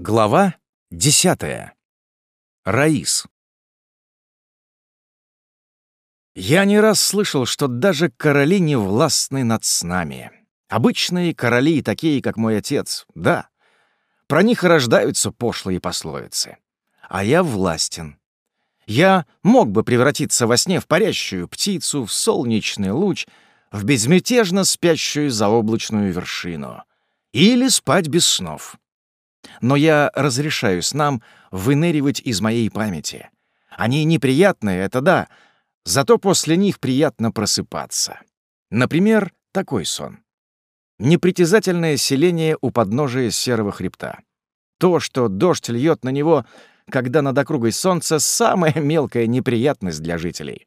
Глава десятая. Раис. Я не раз слышал, что даже короли не властны над снами. Обычные короли, такие, как мой отец, да. Про них рождаются пошлые пословицы. А я властен. Я мог бы превратиться во сне в парящую птицу, в солнечный луч, в безмятежно спящую заоблачную вершину. Или спать без снов но я разрешаю снам выныривать из моей памяти. Они неприятные, это да, зато после них приятно просыпаться. Например, такой сон. Непритязательное селение у подножия серого хребта. То, что дождь льет на него, когда над округой солнца, самая мелкая неприятность для жителей.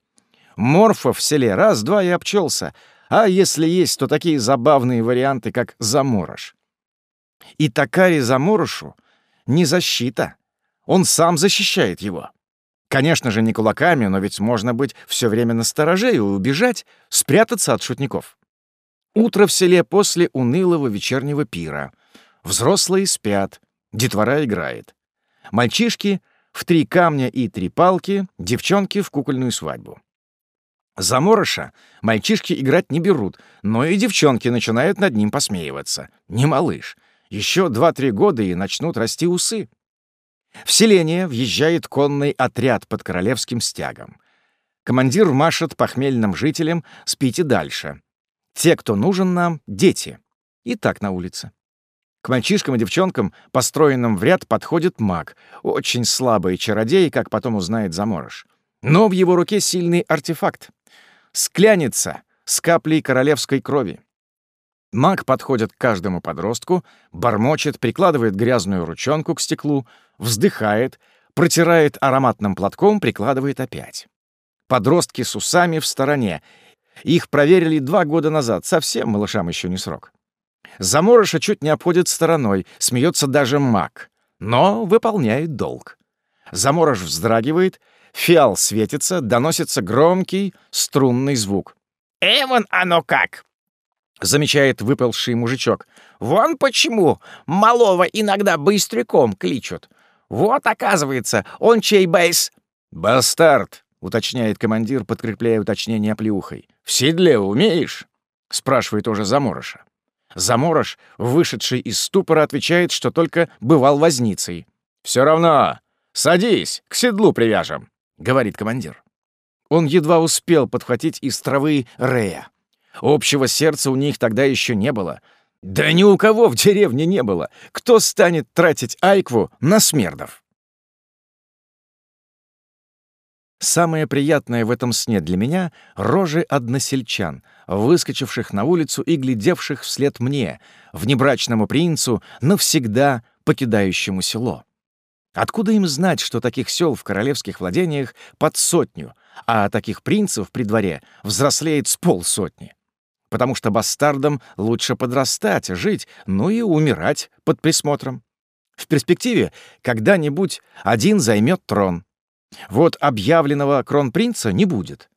Морфов в селе раз-два и обчелся, а если есть, то такие забавные варианты, как заморож. И Такари Заморошу не защита. Он сам защищает его. Конечно же, не кулаками, но ведь можно быть все время на стороже и убежать, спрятаться от шутников. Утро в селе после унылого вечернего пира. Взрослые спят, детвора играет. Мальчишки в три камня и три палки, девчонки в кукольную свадьбу. Заморыша мальчишки играть не берут, но и девчонки начинают над ним посмеиваться. Не малыш — еще два-три года и начнут расти усы. В селение въезжает конный отряд под королевским стягом. Командир машет похмельным жителям «Спите дальше». Те, кто нужен нам, — дети. И так на улице. К мальчишкам и девчонкам, построенным в ряд, подходит маг. Очень слабый чародей, как потом узнает заморож. Но в его руке сильный артефакт. Скляница с каплей королевской крови. Маг подходит к каждому подростку, бормочет, прикладывает грязную ручонку к стеклу, вздыхает, протирает ароматным платком, прикладывает опять. Подростки с усами в стороне. Их проверили два года назад, совсем малышам еще не срок. Заморыша чуть не обходит стороной, смеется даже маг, но выполняет долг. Заморож вздрагивает, фиал светится, доносится громкий струнный звук. «Эван оно как!» — замечает выпалший мужичок. «Вон почему малого иногда быстряком кличут. Вот, оказывается, он чей бейс?» «Бастард», — уточняет командир, подкрепляя уточнение плюхой. «В седле умеешь?» — спрашивает уже Замороша. Заморош, вышедший из ступора, отвечает, что только бывал возницей. «Все равно. Садись, к седлу привяжем», — говорит командир. Он едва успел подхватить из травы Рея. Общего сердца у них тогда еще не было. Да ни у кого в деревне не было. Кто станет тратить айкву на смердов? Самое приятное в этом сне для меня — рожи односельчан, выскочивших на улицу и глядевших вслед мне, внебрачному принцу, навсегда покидающему село. Откуда им знать, что таких сел в королевских владениях под сотню, а таких принцев при дворе взрослеет с полсотни? Потому что бастардам лучше подрастать, жить, ну и умирать под присмотром. В перспективе когда-нибудь один займет трон. Вот объявленного кронпринца не будет.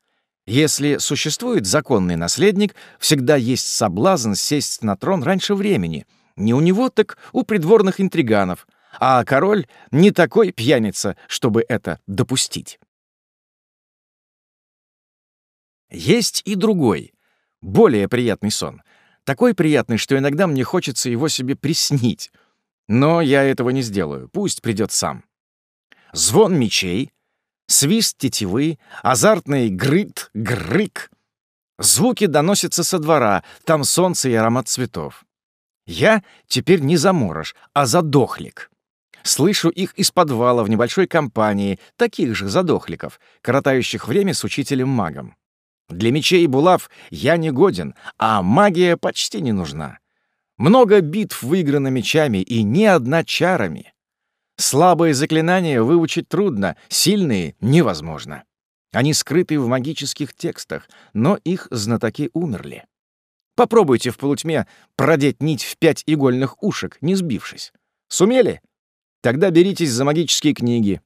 Если существует законный наследник, всегда есть соблазн сесть на трон раньше времени. Не у него, так у придворных интриганов. А король не такой пьяница, чтобы это допустить. Есть и другой, более приятный сон. Такой приятный, что иногда мне хочется его себе приснить. Но я этого не сделаю, пусть придет сам. Звон мечей, свист тетивы, азартный грыт, грык. Звуки доносятся со двора, там солнце и аромат цветов. Я теперь не заморож, а задохлик. Слышу их из подвала в небольшой компании таких же задохликов, коротающих время с учителем-магом. Для мечей и булав я не годен, а магия почти не нужна. Много битв выиграно мечами и ни одна чарами. Слабые заклинания выучить трудно, сильные — невозможно. Они скрыты в магических текстах, но их знатоки умерли. Попробуйте в полутьме продеть нить в пять игольных ушек, не сбившись. Сумели? Тогда беритесь за магические книги.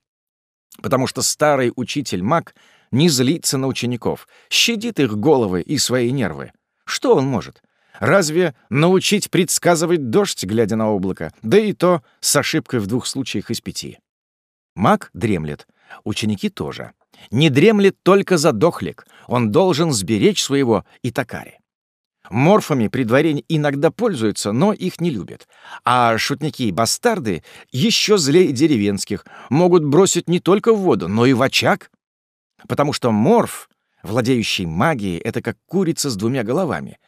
Потому что старый учитель-маг — не злится на учеников, щадит их головы и свои нервы. Что он может? Разве научить предсказывать дождь, глядя на облако, да и то с ошибкой в двух случаях из пяти? Маг дремлет, ученики тоже. Не дремлет только задохлик, он должен сберечь своего Итакари. Морфами при дворе иногда пользуются, но их не любят. А шутники и бастарды еще злее деревенских, могут бросить не только в воду, но и в очаг. Потому что морф, владеющий магией, это как курица с двумя головами.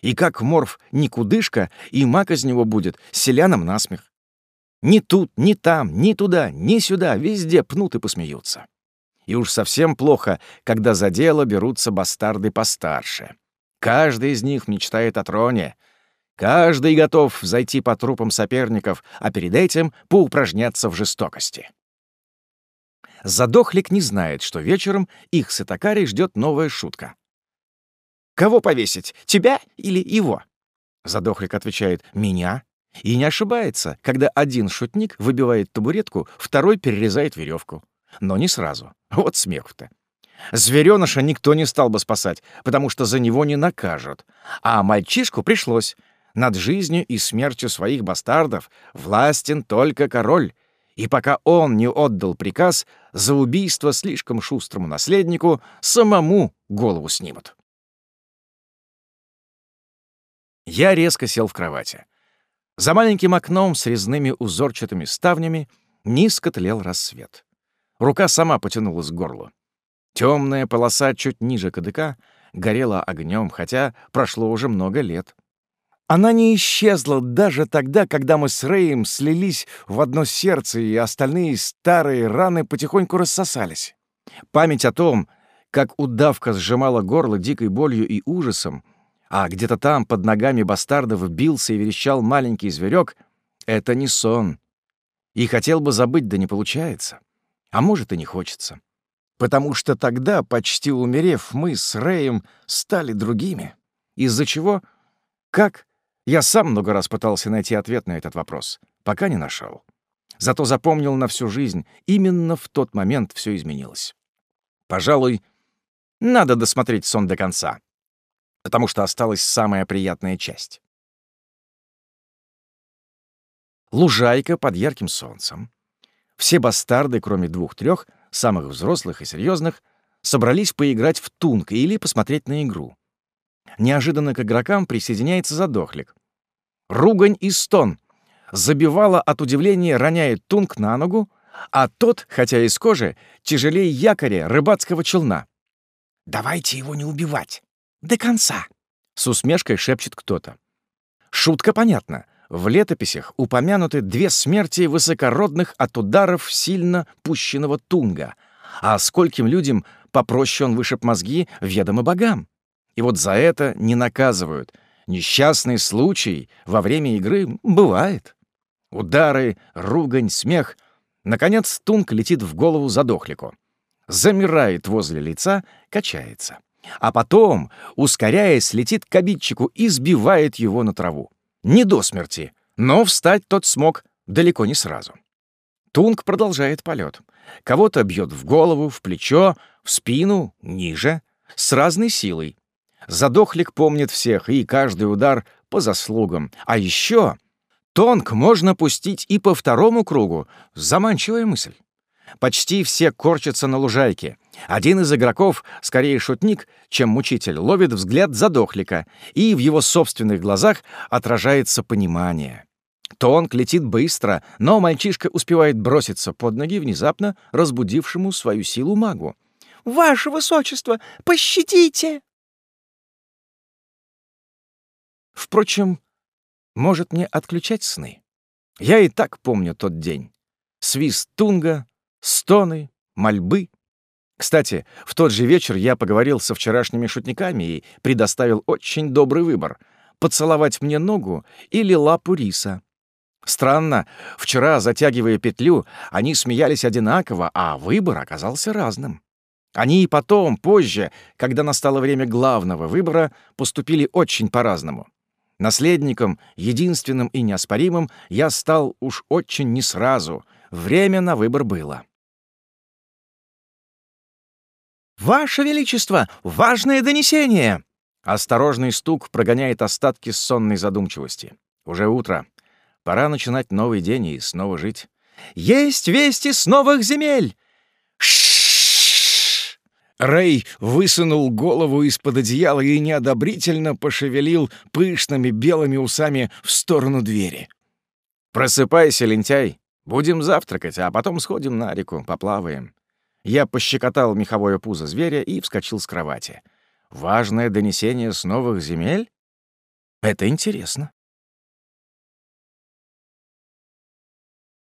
И как морф никудышка, и маг из него будет селянам насмех. Ни тут, ни там, ни туда, ни сюда, везде пнут и посмеются. И уж совсем плохо, когда за дело берутся бастарды постарше. Каждый из них мечтает о троне. Каждый готов зайти по трупам соперников, а перед этим поупражняться в жестокости. Задохлик не знает, что вечером их с Итакарей ждет новая шутка. «Кого повесить, тебя или его?» Задохлик отвечает «Меня». И не ошибается, когда один шутник выбивает табуретку, второй перерезает веревку. Но не сразу. Вот смех-то. Зверёныша никто не стал бы спасать, потому что за него не накажут. А мальчишку пришлось. Над жизнью и смертью своих бастардов властен только король. И пока он не отдал приказ, за убийство слишком шустрому наследнику самому голову снимут. Я резко сел в кровати. За маленьким окном с резными узорчатыми ставнями низко тлел рассвет. Рука сама потянулась к горлу. Темная полоса чуть ниже кадыка горела огнем, хотя прошло уже много лет. Она не исчезла даже тогда, когда мы с Рэем слились в одно сердце, и остальные старые раны потихоньку рассосались. Память о том, как удавка сжимала горло дикой болью и ужасом, а где-то там под ногами бастардов бился и верещал маленький зверек, это не сон. И хотел бы забыть, да не получается. А может, и не хочется потому что тогда, почти умерев, мы с Рэем стали другими. Из-за чего? Как? Я сам много раз пытался найти ответ на этот вопрос, пока не нашел. Зато запомнил на всю жизнь, именно в тот момент все изменилось. Пожалуй, надо досмотреть сон до конца, потому что осталась самая приятная часть. Лужайка под ярким солнцем. Все бастарды, кроме двух-трех, самых взрослых и серьезных, собрались поиграть в тунг или посмотреть на игру. Неожиданно к игрокам присоединяется задохлик. Ругань и стон. Забивала от удивления, роняет тунг на ногу, а тот, хотя из кожи, тяжелее якоря рыбацкого челна. «Давайте его не убивать. До конца!» — с усмешкой шепчет кто-то. Шутка понятна. В летописях упомянуты две смерти высокородных от ударов сильно пущенного тунга, а скольким людям попроще он вышиб мозги, ведомо богам. И вот за это не наказывают. Несчастный случай во время игры бывает. Удары, ругань, смех. Наконец тунг летит в голову задохлику. Замирает возле лица, качается. А потом, ускоряясь, летит к обидчику и сбивает его на траву. Не до смерти, но встать тот смог далеко не сразу. Тунг продолжает полет. Кого-то бьет в голову, в плечо, в спину, ниже, с разной силой. Задохлик помнит всех, и каждый удар по заслугам. А еще тонг можно пустить и по второму кругу. Заманчивая мысль. Почти все корчатся на лужайке. Один из игроков, скорее шутник, чем мучитель, ловит взгляд задохлика, и в его собственных глазах отражается понимание. Тонк летит быстро, но мальчишка успевает броситься под ноги внезапно разбудившему свою силу магу. «Ваше высочество, пощадите!» Впрочем, может мне отключать сны? Я и так помню тот день. Свист тунга, стоны, мольбы. Кстати, в тот же вечер я поговорил со вчерашними шутниками и предоставил очень добрый выбор — поцеловать мне ногу или лапу риса. Странно, вчера, затягивая петлю, они смеялись одинаково, а выбор оказался разным. Они и потом, позже, когда настало время главного выбора, поступили очень по-разному. Наследником, единственным и неоспоримым, я стал уж очень не сразу. Время на выбор было. «Ваше Величество, важное донесение!» Осторожный стук прогоняет остатки сонной задумчивости. Уже утро. Пора начинать новый день и снова жить. «Есть вести с новых земель!» Рэй высунул голову из-под одеяла и неодобрительно пошевелил пышными белыми усами в сторону двери. «Просыпайся, лентяй. Будем завтракать, а потом сходим на реку, поплаваем». Я пощекотал меховое пузо зверя и вскочил с кровати. «Важное донесение с новых земель? Это интересно».